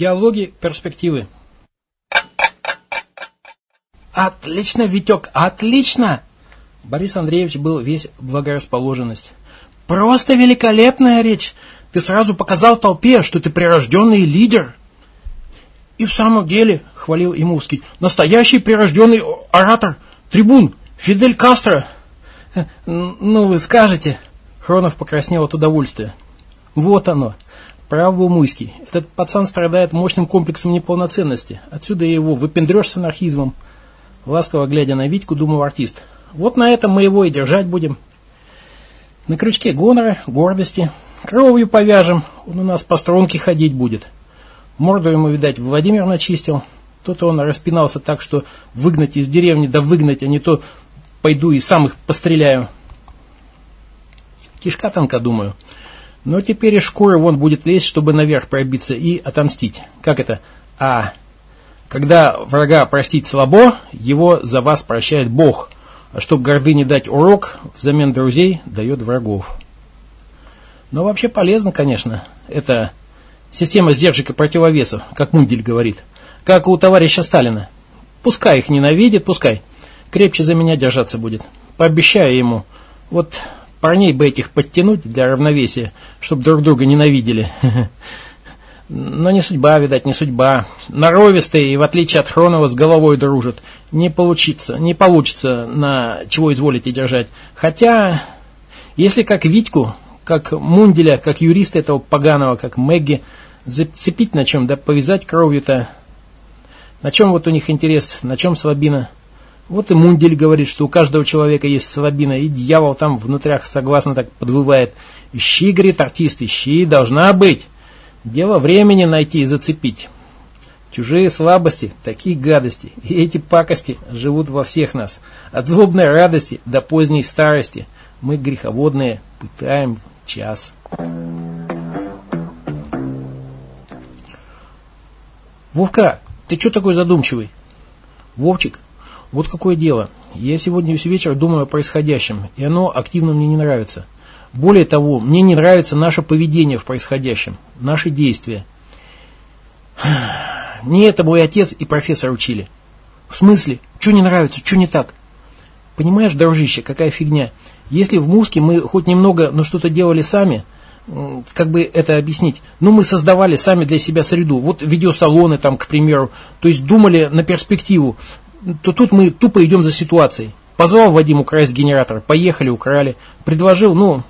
Диалоги, перспективы. Отлично, Витек, отлично! Борис Андреевич был весь благорасположенность. Просто великолепная речь! Ты сразу показал толпе, что ты прирожденный лидер. И в самом деле, хвалил Имовский, настоящий прирожденный оратор, трибун, Фидель Кастро. Ну, вы скажете. Хронов покраснел от удовольствия. Вот оно. Прав Муйский. Этот пацан страдает мощным комплексом неполноценности. Отсюда и его выпендреж с анархизмом. Ласково глядя на Витьку, думал артист. Вот на этом мы его и держать будем. На крючке гонора, гордости. Кровью повяжем, он у нас по струнке ходить будет. Морду ему, видать, Владимир начистил. То-то он распинался так, что выгнать из деревни, да выгнать, а не то пойду и сам их постреляю. Кишка тонка, думаю. Но теперь и шкура вон будет лезть, чтобы наверх пробиться и отомстить. Как это? А, когда врага простить слабо, его за вас прощает Бог. А чтоб гордыне дать урок, взамен друзей дает врагов. Но вообще полезно, конечно. Это система сдержек и противовесов, как Мундель говорит. Как у товарища Сталина. Пускай их ненавидит, пускай. Крепче за меня держаться будет. Пообещаю ему. Вот парней бы этих подтянуть для равновесия, чтобы друг друга ненавидели. Но не судьба, видать, не судьба. Норовистые и, в отличие от Хронова, с головой дружат. Не получится, не получится на чего изволите держать. Хотя, если как Витьку, как Мунделя, как юриста этого поганого, как Мэгги, зацепить на чем, да повязать кровью-то. На чем вот у них интерес, на чем слабина? Вот и Мундель говорит, что у каждого человека есть слабина, и дьявол там внутрях согласно так подвывает. Ищи, говорит артист, ищи, должна быть. Дело времени найти и зацепить. Чужие слабости, такие гадости, и эти пакости живут во всех нас. От злобной радости до поздней старости. Мы греховодные, пытаем час. Вовка, ты что такой задумчивый? Вовчик, вот какое дело. Я сегодня весь вечер думаю о происходящем, и оно активно мне не нравится. Более того, мне не нравится наше поведение в происходящем, наши действия. Не это мой отец и профессор учили. В смысле? Что не нравится? Что не так? Понимаешь, дружище, какая фигня? Если в Муске мы хоть немного, но что-то делали сами, как бы это объяснить? Ну, мы создавали сами для себя среду. Вот видеосалоны там, к примеру. То есть думали на перспективу. То тут мы тупо идем за ситуацией. Позвал Вадим украсть генератор. Поехали, украли. Предложил, ну,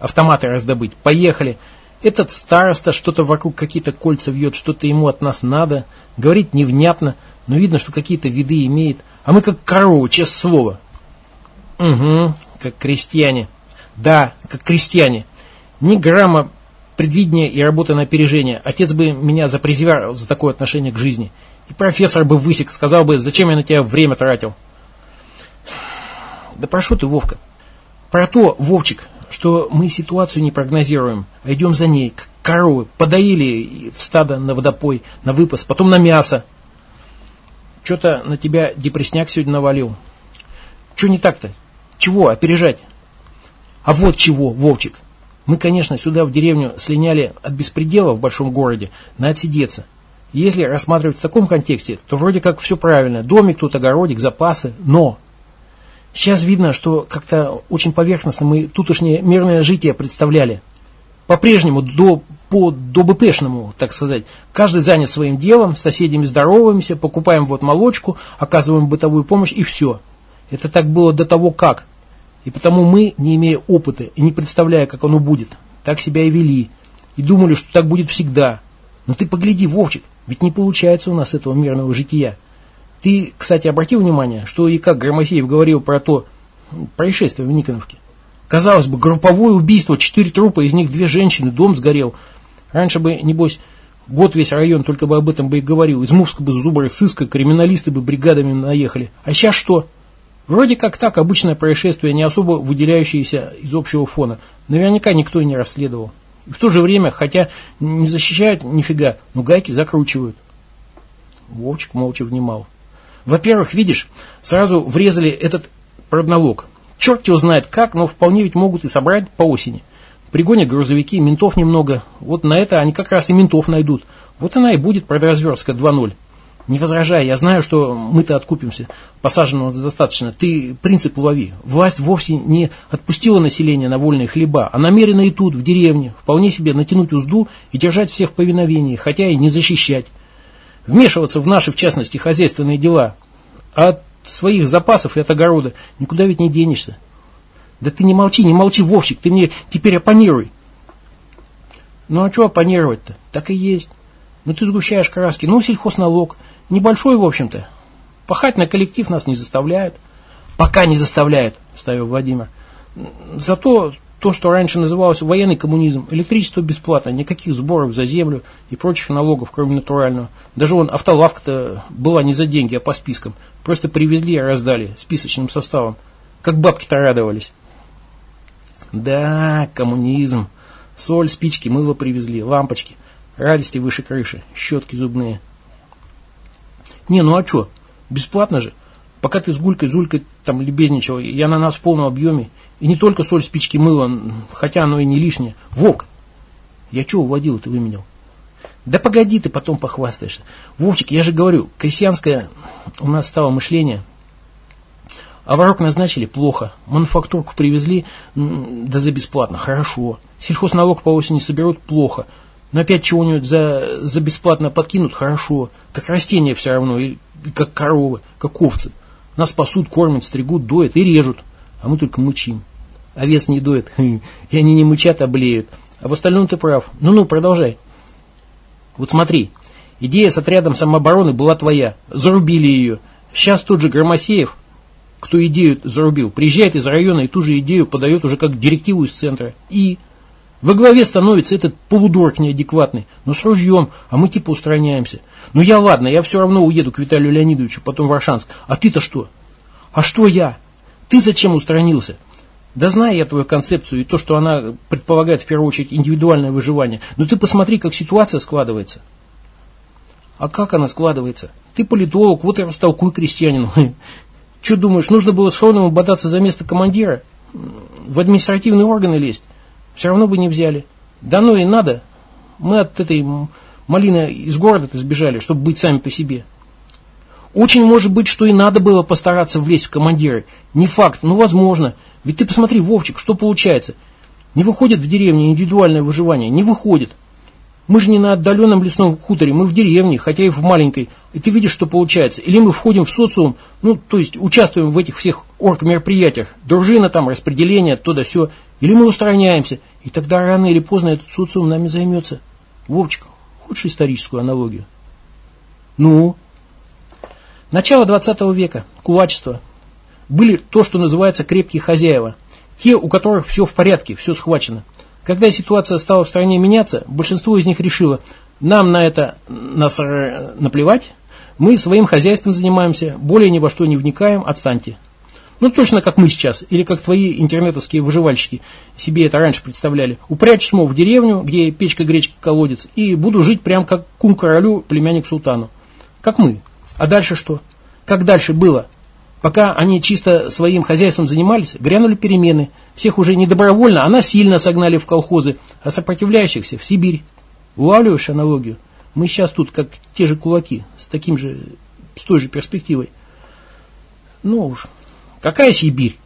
автоматы раздобыть. Поехали. Этот староста что-то вокруг какие-то кольца вьет, что-то ему от нас надо. Говорит невнятно, но видно, что какие-то виды имеет. А мы как коровы, честное слово. Угу, как крестьяне. Да, как крестьяне. Ни грамма предвидения и работы на опережение. Отец бы меня запрезевал за такое отношение к жизни. И профессор бы высек, сказал бы, зачем я на тебя время тратил. Да прошу ты, Вовка. Про то, Вовчик, что мы ситуацию не прогнозируем, а идем за ней, как коровы. Подоили в стадо на водопой, на выпас, потом на мясо. Что-то на тебя депресняк сегодня навалил. Что не так-то? Чего опережать? А вот чего, Вовчик. Мы, конечно, сюда в деревню слиняли от беспредела в большом городе на отсидеться. Если рассматривать в таком контексте, то вроде как все правильно. Домик тут, огородик, запасы. Но сейчас видно, что как-то очень поверхностно мы тутошнее мирное житие представляли. По-прежнему, до, по до БПшному, так сказать. Каждый занят своим делом, с соседями здороваемся, покупаем вот молочку, оказываем бытовую помощь и все. Это так было до того как. И потому мы, не имея опыта и не представляя, как оно будет, так себя и вели. И думали, что так будет всегда. Но ты погляди, Вовчик, ведь не получается у нас этого мирного жития. Ты, кстати, обрати внимание, что и как Громосеев говорил про то происшествие в Никоновке. Казалось бы, групповое убийство, четыре трупа, из них две женщины, дом сгорел. Раньше бы, небось, год весь район только бы об этом бы и говорил. Из Мувска бы зубры сыска, криминалисты бы бригадами наехали. А сейчас что? Вроде как так, обычное происшествие, не особо выделяющееся из общего фона. Наверняка никто и не расследовал. В то же время, хотя не защищают нифига, но гайки закручивают. Вовчик молча внимал. Во-первых, видишь, сразу врезали этот продналог. Черт его знает как, но вполне ведь могут и собрать по осени. Пригонят грузовики, ментов немного, Вот на это они как раз и ментов найдут. Вот она и будет продразверстка 2.0. Не возражай, я знаю, что мы-то откупимся. Посаженного достаточно. Ты принцип улови. Власть вовсе не отпустила население на вольные хлеба, а намерена и тут, в деревне, вполне себе натянуть узду и держать всех в повиновении, хотя и не защищать. Вмешиваться в наши, в частности, хозяйственные дела. А от своих запасов и от огорода никуда ведь не денешься. Да ты не молчи, не молчи, Вовчик, ты мне теперь оппонируй. Ну а что оппонировать-то? Так и есть. Ну ты сгущаешь краски. Ну, сельхозналог. Небольшой, в общем-то. Пахать на коллектив нас не заставляют. Пока не заставляют, ставил Владимир. Зато то, что раньше называлось военный коммунизм, электричество бесплатно, никаких сборов за землю и прочих налогов, кроме натурального. Даже вон автолавка-то была не за деньги, а по спискам. Просто привезли и раздали списочным составом. Как бабки-то радовались. Да, коммунизм. Соль, спички, мыло привезли, лампочки. Радости выше крыши, щетки зубные. Не, ну а что? Бесплатно же. Пока ты с Гулькой, Зулькой там лебезничал, я на нас в полном объеме. И не только соль, спички, мыло, хотя оно и не лишнее. Вовк, я что уводил, ты выменял? Да погоди, ты потом похвастаешься. Вовчик, я же говорю, крестьянское у нас стало мышление. А ворок назначили плохо. Мануфактурку привезли, да за бесплатно, хорошо. Сельхозналог по осени соберут плохо. Но опять чего-нибудь за, за бесплатно подкинут, хорошо. Как растения все равно, и, и как коровы, как овцы. Нас пасут, кормят, стригут, доят и режут. А мы только мучим. Овец не доят, и они не мучат, а блеют. А в остальном ты прав. Ну-ну, продолжай. Вот смотри, идея с отрядом самообороны была твоя. Зарубили ее. Сейчас тот же Громосеев, кто идею зарубил, приезжает из района и ту же идею подает уже как директиву из центра. И во главе становится этот полудурок неадекватный, но с ружьем, а мы типа устраняемся. Ну я ладно, я все равно уеду к Виталию Леонидовичу, потом в Аршанск. А ты-то что? А что я? Ты зачем устранился? Да знаю я твою концепцию и то, что она предполагает в первую очередь индивидуальное выживание. Но ты посмотри, как ситуация складывается. А как она складывается? Ты политолог, вот и растолкуй крестьянину. Что думаешь, нужно было с Хроновым бодаться за место командира? В административные органы лезть? Все равно бы не взяли. Да ну и надо. Мы от этой малины из города-то сбежали, чтобы быть сами по себе. Очень может быть, что и надо было постараться влезть в командиры. Не факт, но возможно. Ведь ты посмотри, Вовчик, что получается. Не выходит в деревне индивидуальное выживание, не выходит. Мы же не на отдаленном лесном хуторе, мы в деревне, хотя и в маленькой. И ты видишь, что получается. Или мы входим в социум, ну, то есть участвуем в этих всех орг-мероприятиях. Дружина там, распределение, то да все. Или мы устраняемся. И тогда рано или поздно этот социум нами займется. Вовчик, хочешь историческую аналогию? Ну? Начало 20 века. Кулачество. Были то, что называется крепкие хозяева. Те, у которых все в порядке, все схвачено. Когда ситуация стала в стране меняться, большинство из них решило, нам на это нас наплевать, мы своим хозяйством занимаемся, более ни во что не вникаем, отстаньте. Ну, точно как мы сейчас, или как твои интернетовские выживальщики себе это раньше представляли. Упрячь мол, в деревню, где печка, гречка, колодец, и буду жить прям как кум королю, племянник султану. Как мы. А дальше что? Как дальше было? Пока они чисто своим хозяйством занимались, грянули перемены. Всех уже не добровольно, а насильно согнали в колхозы, а сопротивляющихся в Сибирь. Улавливаешь аналогию? Мы сейчас тут как те же кулаки, с таким же, с той же перспективой. Ну уж, какая Сибирь?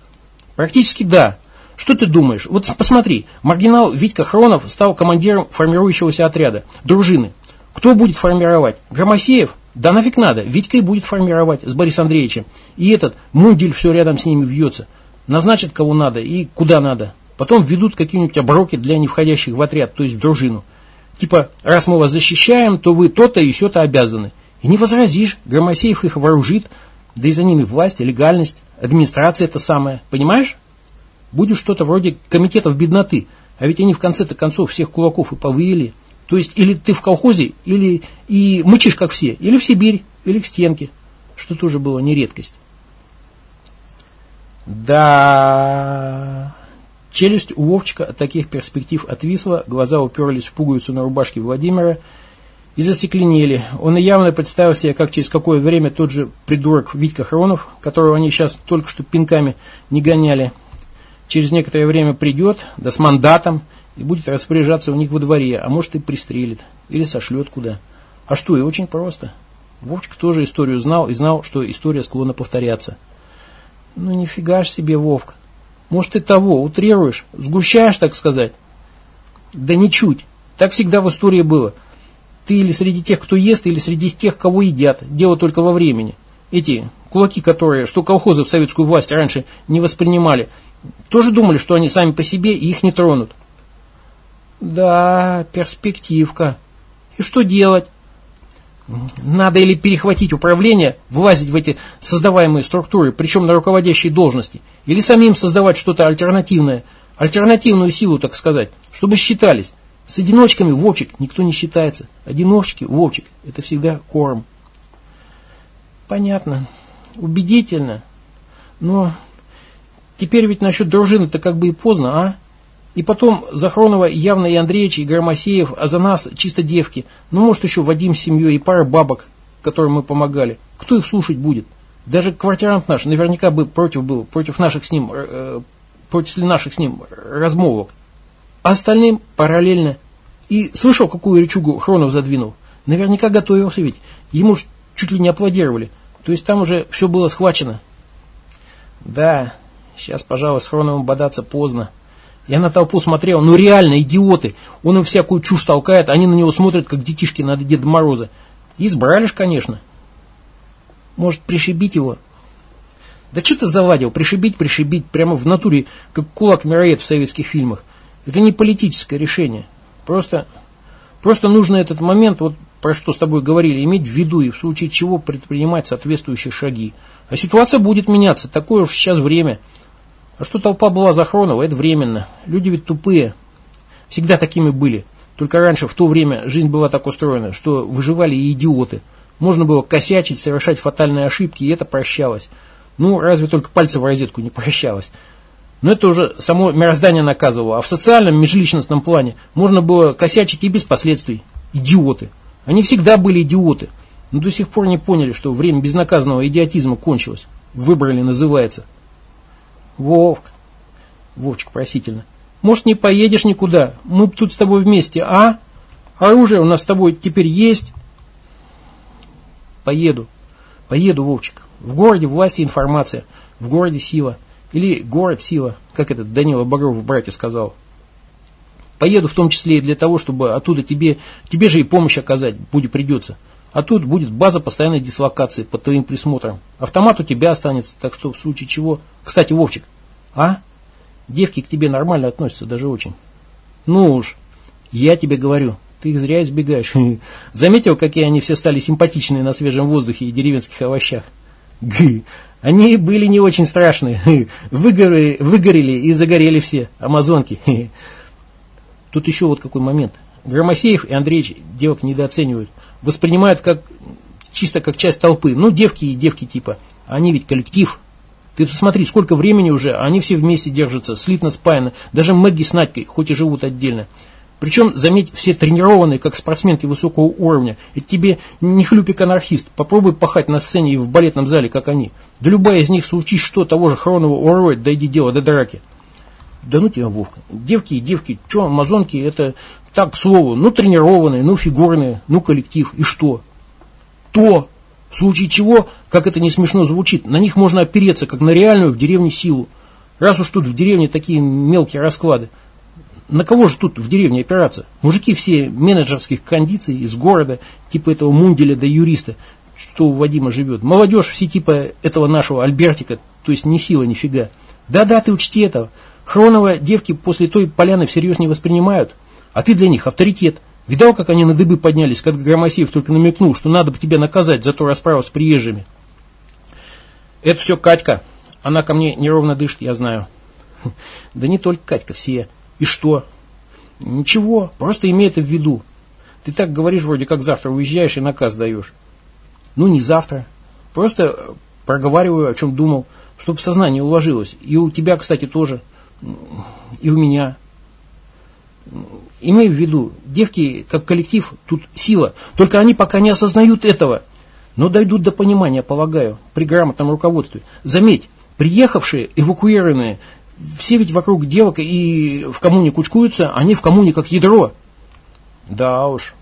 Практически да. Что ты думаешь? Вот посмотри, маргинал Витька Хронов стал командиром формирующегося отряда, дружины. Кто будет формировать? Громосеев? Да нафиг надо, Витька и будет формировать с Борисом Андреевичем. И этот Мундель все рядом с ними вьется. Назначат кого надо и куда надо. Потом ведут какие-нибудь оброки для не входящих в отряд, то есть в дружину. Типа, раз мы вас защищаем, то вы то-то и все-то обязаны. И не возразишь, Громосеев их вооружит, да и за ними власть, легальность, администрация это самое, понимаешь? Будет что-то вроде комитетов бедноты, а ведь они в конце-то концов всех кулаков и повыели. То есть или ты в колхозе, или и мычишь, как все, или в Сибирь, или к стенке, что тоже было не редкость. Да, челюсть у Вовчика от таких перспектив отвисла, глаза уперлись в пуговицу на рубашке Владимира и засекленели. Он и явно представил себе, как через какое время тот же придурок Витька Хронов, которого они сейчас только что пинками не гоняли, через некоторое время придет, да с мандатом, и будет распоряжаться у них во дворе, а может и пристрелит, или сошлет куда. А что, и очень просто. Вовчик тоже историю знал и знал, что история склонна повторяться. Ну нифига ж себе, Вовка. Может ты того, утрируешь, сгущаешь, так сказать? Да ничуть. Так всегда в истории было. Ты или среди тех, кто ест, или среди тех, кого едят. Дело только во времени. Эти кулаки, которые, что колхозы в советскую власть раньше не воспринимали, тоже думали, что они сами по себе и их не тронут. Да, перспективка. И что делать? Надо или перехватить управление, влазить в эти создаваемые структуры, причем на руководящей должности, или самим создавать что-то альтернативное, альтернативную силу, так сказать, чтобы считались. С одиночками Вовчик никто не считается. Одиночки Вовчик – это всегда корм. Понятно. Убедительно. Но теперь ведь насчет дружины-то как бы и поздно, а? И потом Захронова явно и Андреевич, и Громосеев, а за нас чисто девки. Ну, может, еще Вадим с семьей и пара бабок, которым мы помогали. Кто их слушать будет? Даже квартирант наш наверняка бы против был, против наших с ним, э, против наших с ним размолвок. А остальным параллельно. И слышал, какую речугу Хронов задвинул? Наверняка готовился ведь. Ему ж чуть ли не аплодировали. То есть там уже все было схвачено. Да, сейчас, пожалуй, с Хроновым бодаться поздно. Я на толпу смотрел, ну реально идиоты. Он им всякую чушь толкает, они на него смотрят, как детишки на Деда Мороза. избрали ж, конечно. Может, пришибить его? Да что ты завадил? Пришибить, пришибить, прямо в натуре, как кулак-мироед в советских фильмах. Это не политическое решение. Просто, просто нужно этот момент, вот про что с тобой говорили, иметь в виду и в случае чего предпринимать соответствующие шаги. А ситуация будет меняться, такое уж сейчас время. А что толпа была за Хронова, это временно. Люди ведь тупые. Всегда такими были. Только раньше, в то время, жизнь была так устроена, что выживали и идиоты. Можно было косячить, совершать фатальные ошибки, и это прощалось. Ну, разве только пальцы в розетку не прощалось. Но это уже само мироздание наказывало. А в социальном, межличностном плане можно было косячить и без последствий. Идиоты. Они всегда были идиоты. Но до сих пор не поняли, что время безнаказанного идиотизма кончилось. Выбрали, называется. Вовк. Вовчик просительно. Может, не поедешь никуда? Мы тут с тобой вместе, а? Оружие у нас с тобой теперь есть? Поеду. Поеду, Вовчик. В городе власти информация. В городе сила. Или город сила, как этот Данила Багров в «Брате» сказал. Поеду в том числе и для того, чтобы оттуда тебе, тебе же и помощь оказать, будет придется. А тут будет база постоянной дислокации под твоим присмотром. Автомат у тебя останется, так что в случае чего... Кстати, Вовчик, а? Девки к тебе нормально относятся, даже очень. Ну уж, я тебе говорю, ты их зря избегаешь. Заметил, какие они все стали симпатичные на свежем воздухе и деревенских овощах? Гы, они были не очень страшные. Выгорели, выгорели и загорели все, амазонки. Тут еще вот какой момент. Громосеев и Андреевич девок недооценивают. Воспринимают как чисто как часть толпы. Ну, девки и девки типа. Они ведь коллектив. Ты посмотри, сколько времени уже, они все вместе держатся, слитно спаяны. Даже Мэгги с Надькой, хоть и живут отдельно. Причем, заметь, все тренированные, как спортсменки высокого уровня. Это тебе не хлюпик-анархист. Попробуй пахать на сцене и в балетном зале, как они. Да любая из них случись что, того же Хронова уроет, дойди дело до драки. Да ну тебя, Вовка. Девки и девки, что, амазонки, это так, к слову, ну тренированные, ну фигурные, ну коллектив. И что? То, в случае чего, как это не смешно звучит, на них можно опереться, как на реальную в деревне силу. Раз уж тут в деревне такие мелкие расклады. На кого же тут в деревне опираться? Мужики все менеджерских кондиций из города, типа этого Мунделя да юриста, что у Вадима живет. Молодежь все типа этого нашего Альбертика, то есть ни сила, ни фига. Да-да, ты учти этого. Хронова девки после той поляны всерьез не воспринимают, а ты для них авторитет. Видал, как они на дыбы поднялись, когда Громосеев только намекнул, что надо бы тебя наказать за ту расправу с приезжими. Это все Катька. Она ко мне неровно дышит, я знаю. Да не только Катька, все. И что? Ничего, просто имей это в виду. Ты так говоришь, вроде как завтра уезжаешь и наказ даешь. Ну, не завтра. Просто проговариваю, о чем думал, чтобы сознание уложилось. И у тебя, кстати, тоже. И у меня. Имей в виду, девки, как коллектив, тут сила. Только они пока не осознают этого. Но дойдут до понимания, полагаю, при грамотном руководстве. Заметь, приехавшие, эвакуированные, все ведь вокруг девок и в коммуне кучкуются, они в коммуне как ядро. Да уж.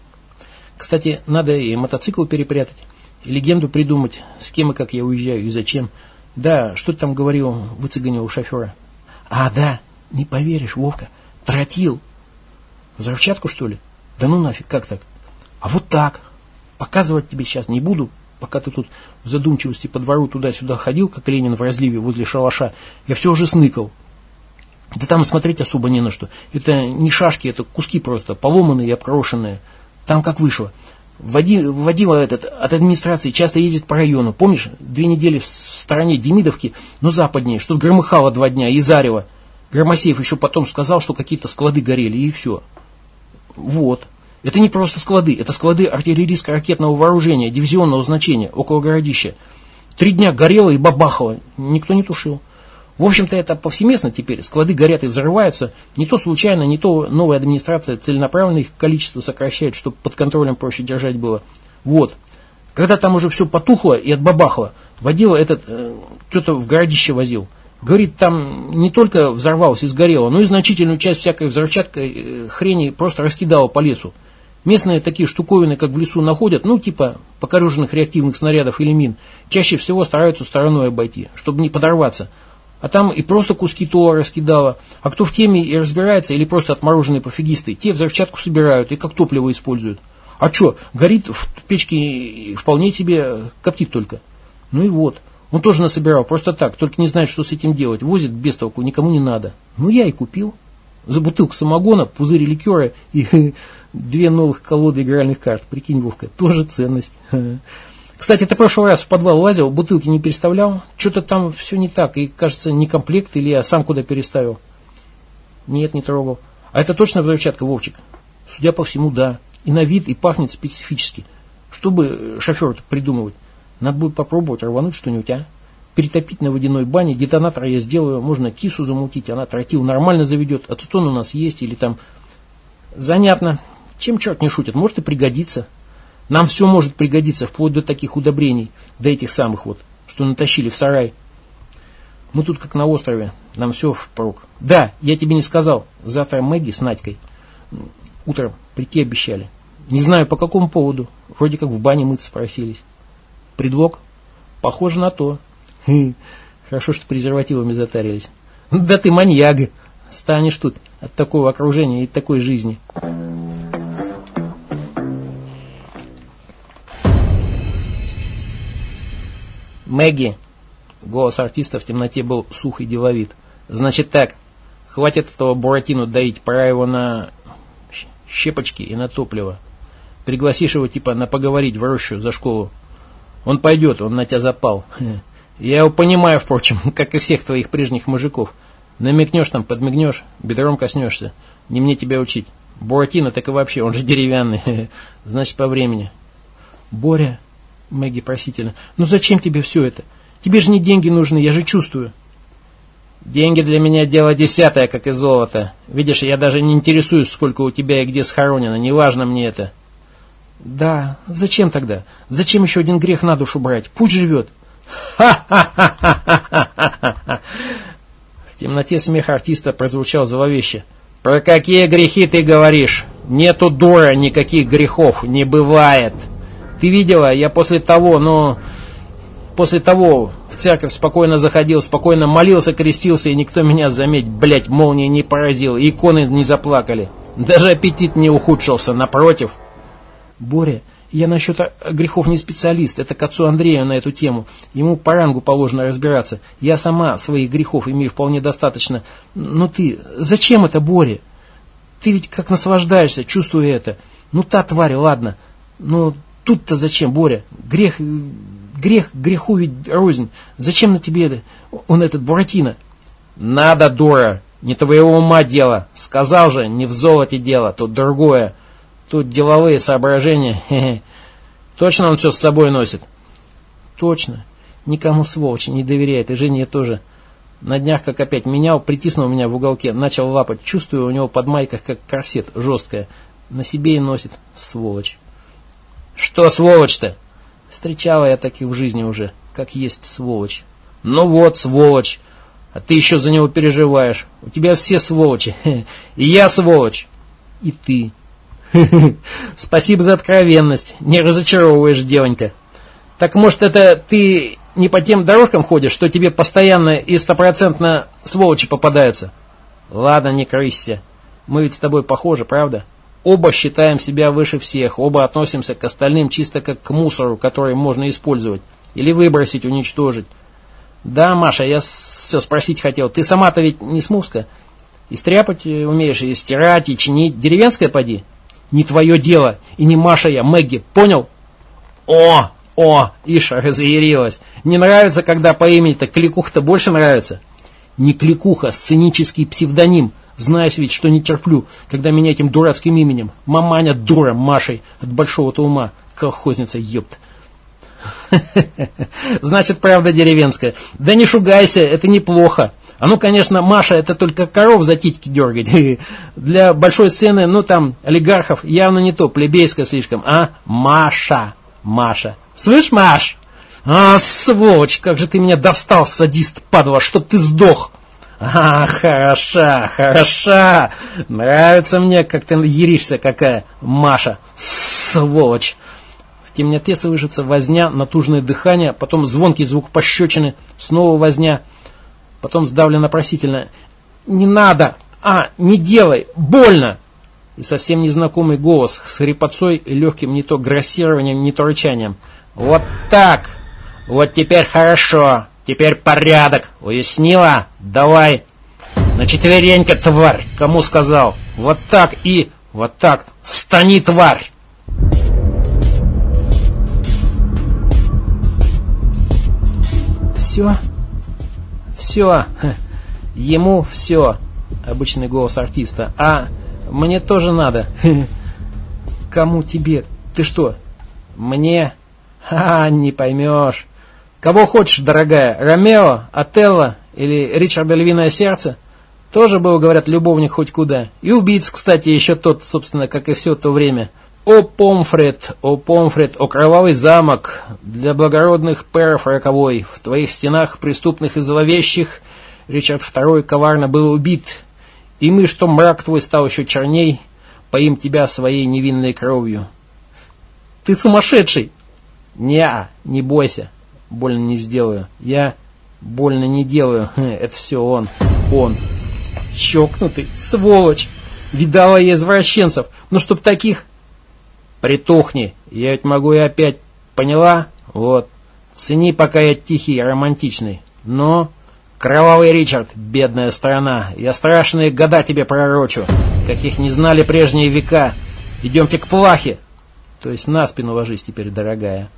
Кстати, надо и мотоцикл перепрятать, и легенду придумать, с кем и как я уезжаю и зачем. Да, что ты там говорил, выцыганил у шофера? А, да, не поверишь, Вовка, тротил. Взрывчатку, что ли? Да ну нафиг, как так? А вот так. Показывать тебе сейчас не буду, пока ты тут в задумчивости по двору туда-сюда ходил, как Ленин в разливе возле шалаша, я все уже сныкал. Да там смотреть особо не на что. Это не шашки, это куски просто, поломанные и обкрошенные. Там как вышло. Вводи, вводила этот, от администрации часто ездит по району. Помнишь, две недели в стороне Демидовки, но западнее, что громыхало два дня, и зарево. Громосеев еще потом сказал, что какие-то склады горели, и все. Вот. Это не просто склады, это склады артиллерийско-ракетного вооружения, дивизионного значения, около городища. Три дня горело и бабахало, никто не тушил. В общем-то, это повсеместно теперь. Склады горят и взрываются. Не то случайно, не то новая администрация целенаправленно их количество сокращает, чтобы под контролем проще держать было. Вот. Когда там уже все потухло и отбабахло, водила этот, э, что-то в городище возил. Говорит, там не только взорвалось и сгорело, но и значительную часть всякой взрывчаткой э, хрени просто раскидало по лесу. Местные такие штуковины, как в лесу, находят, ну, типа покореженных реактивных снарядов или мин, чаще всего стараются стороной обойти, чтобы не подорваться. А там и просто куски тола раскидало. А кто в теме и разбирается, или просто отмороженные пофигисты, те взрывчатку собирают и как топливо используют. А что, горит в печке вполне тебе коптит только. Ну и вот. Он тоже насобирал, просто так, только не знает, что с этим делать. Возит без толку, никому не надо. Ну я и купил. За бутылку самогона, пузырь ликера и две новых колоды игральных карт. Прикинь, Вовка, тоже ценность. Кстати, ты прошлый раз в подвал лазил, бутылки не переставлял? Что-то там все не так, и кажется, не комплект, или я сам куда переставил? Нет, не трогал. А это точно взрывчатка, Вовчик? Судя по всему, да. И на вид, и пахнет специфически. Что бы шофер придумывать? Надо будет попробовать рвануть что-нибудь, а? Перетопить на водяной бане, детонатор я сделаю, можно кису замутить, она тротил нормально заведет, ацетон у нас есть, или там... Занятно. Чем черт не шутит, может и пригодится. Нам все может пригодиться, вплоть до таких удобрений, до этих самых вот, что натащили в сарай. Мы тут как на острове, нам все впрок. Да, я тебе не сказал, завтра Мэгги с Надькой утром прийти обещали. Не знаю по какому поводу, вроде как в бане мыться просились. Предлог? Похоже на то. Хм, хорошо, что презервативами затарились. Да ты маньяк, станешь тут от такого окружения и такой жизни. Мэгги. Голос артиста в темноте был сух и деловит. Значит так, хватит этого Буратино доить, пора его на щепочки и на топливо. Пригласишь его типа на поговорить в рощу за школу. Он пойдет, он на тебя запал. Я его понимаю, впрочем, как и всех твоих прежних мужиков. Намекнешь там, подмигнешь, бедром коснешься. Не мне тебя учить. Буратино так и вообще, он же деревянный. Значит, по времени. Боря, Мэгги просительно. «Ну зачем тебе все это? Тебе же не деньги нужны, я же чувствую». «Деньги для меня дело десятое, как и золото. Видишь, я даже не интересуюсь, сколько у тебя и где схоронено, неважно мне это». «Да, зачем тогда? Зачем еще один грех на душу брать? Пусть живет». «Ха-ха-ха-ха-ха-ха!» В темноте смех артиста прозвучал зловеще. «Про какие грехи ты говоришь? Нету дура никаких грехов, не бывает!» Ты видела, я после того, ну, после того в церковь спокойно заходил, спокойно молился, крестился, и никто меня, заметь, блядь, молнией не поразил, иконы не заплакали. Даже аппетит не ухудшился, напротив. Боря, я насчет грехов не специалист, это к отцу Андрею на эту тему. Ему по рангу положено разбираться. Я сама своих грехов имею вполне достаточно. Но ты, зачем это, Боря? Ты ведь как наслаждаешься, чувствуя это. Ну та тварь, ладно. Но Тут-то зачем, Боря? Грех, грех, греху ведь рознь. Зачем на тебе это, он этот Буратино? Надо, дура, не твоего ума дело. Сказал же, не в золоте дело, тут другое. Тут деловые соображения. Хе -хе. Точно он все с собой носит? Точно. Никому сволочи не доверяет, и жене тоже. На днях, как опять менял, притиснул меня в уголке, начал лапать. Чувствую, у него под майках как корсет, жесткая. На себе и носит, сволочь. Что сволочь-то? Встречала я таких в жизни уже, как есть сволочь. Ну вот, сволочь. А ты еще за него переживаешь. У тебя все сволочи. И я сволочь. И ты. Спасибо за откровенность. Не разочаровываешь, девонька. Так может это ты не по тем дорожкам ходишь, что тебе постоянно и стопроцентно сволочи попадаются? Ладно, не крысься. Мы ведь с тобой похожи, правда? Оба считаем себя выше всех, оба относимся к остальным чисто как к мусору, который можно использовать. Или выбросить, уничтожить. Да, Маша, я все спросить хотел. Ты сама-то ведь не смуска. И стряпать умеешь, и стирать, и чинить. Деревенская поди? Не твое дело. И не Маша я, Мэгги. Понял? О, о, Иша разъярилась. Не нравится, когда по имени-то кликуха-то больше нравится? Не кликуха, сценический псевдоним. Знаешь ведь, что не терплю, когда меня этим дурацким именем. Маманя дура Машей от большого-то ума. Колхозница, ёпт. Значит, правда деревенская. Да не шугайся, это неплохо. А ну, конечно, Маша это только коров за титьки дергать. Для большой сцены, ну там, олигархов явно не то, плебейская слишком. А Маша, Маша. Слышь, Маш? А, сволочь, как же ты меня достал, садист, падла, чтоб ты сдох. А, хороша, хороша. Нравится мне, как ты еришься какая, Маша. Сволочь темноте слышится возня, натужное дыхание, потом звонкий звук пощечины, снова возня, потом сдавленно просительно «Не надо! А, не делай! Больно!» И совсем незнакомый голос с хрипотцой и легким не то грассированием, не то рычанием. «Вот так! Вот теперь хорошо! Теперь порядок! Уяснила? Давай!» «На четверенька, тварь! Кому сказал? Вот так и... Вот так! Стани, тварь!» Все? Все. Ему все. Обычный голос артиста. А мне тоже надо. Кому тебе? Ты что? Мне? А, не поймешь. Кого хочешь, дорогая? Ромео, Отелло или Ричарда Львиное Сердце? Тоже был, говорят, любовник хоть куда. И убийц, кстати, еще тот, собственно, как и все то время. О, Помфред, о, Помфред, о, кровавый замок, для благородных перов роковой, в твоих стенах преступных и зловещих Ричард II коварно был убит, и мы, что мрак твой стал еще черней, поим тебя своей невинной кровью. Ты сумасшедший! Не, не бойся, больно не сделаю. Я больно не делаю, это все он, он. Чокнутый, сволочь! Видала я извращенцев, но чтоб таких Притухни, я ведь могу и опять, поняла? Вот, цени, пока я тихий и романтичный. Но, кровавый Ричард, бедная страна, я страшные года тебе пророчу, каких не знали прежние века. Идемте к плахе. То есть на спину ложись теперь, дорогая.